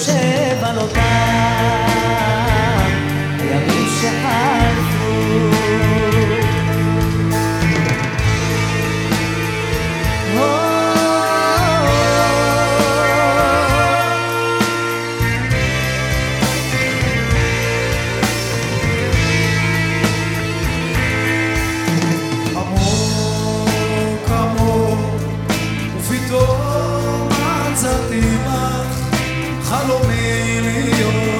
σε βαλωτά חלומי להיות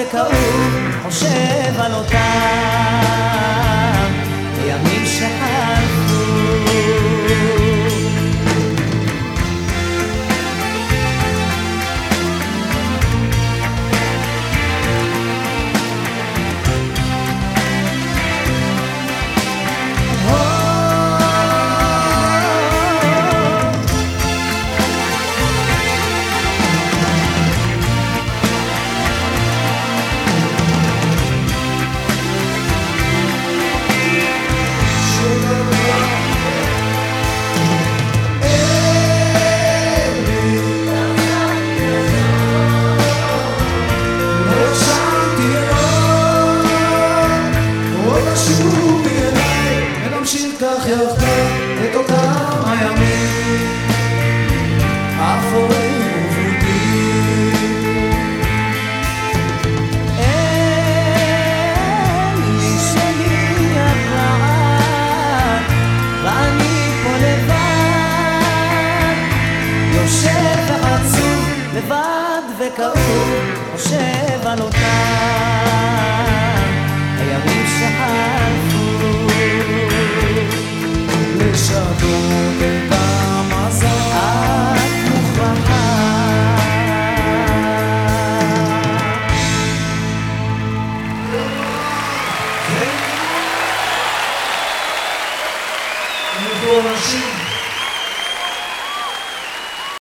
וכאוב חושב על אותם ימים שחלפו שוב ילדיי, ונמשיך כך יחד.